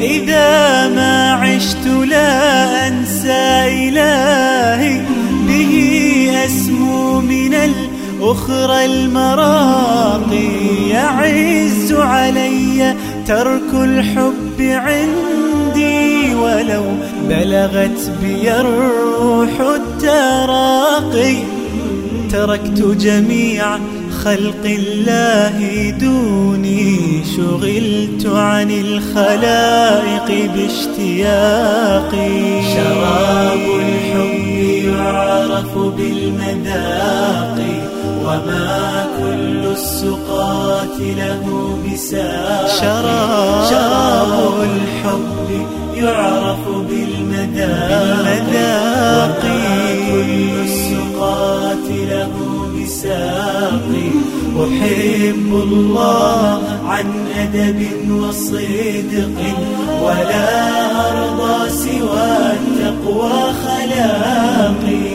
إذا ما عشت لا أنسى إلهي به أسمو من الأخرى المراقي. يعز علي ترك الحب عندي ولو بلغت بي الروح التراقي. تركت جميع خلق الله دوني عن الخلائق باشتياقي شراب الحب يعرف بالمذاق وما كل السقات له بساق. شراب, شراب الحب يعرف بالمذاق. بساقي أحب الله عن أدب وصدق ولا أرضى سوى التقوى خلاقي.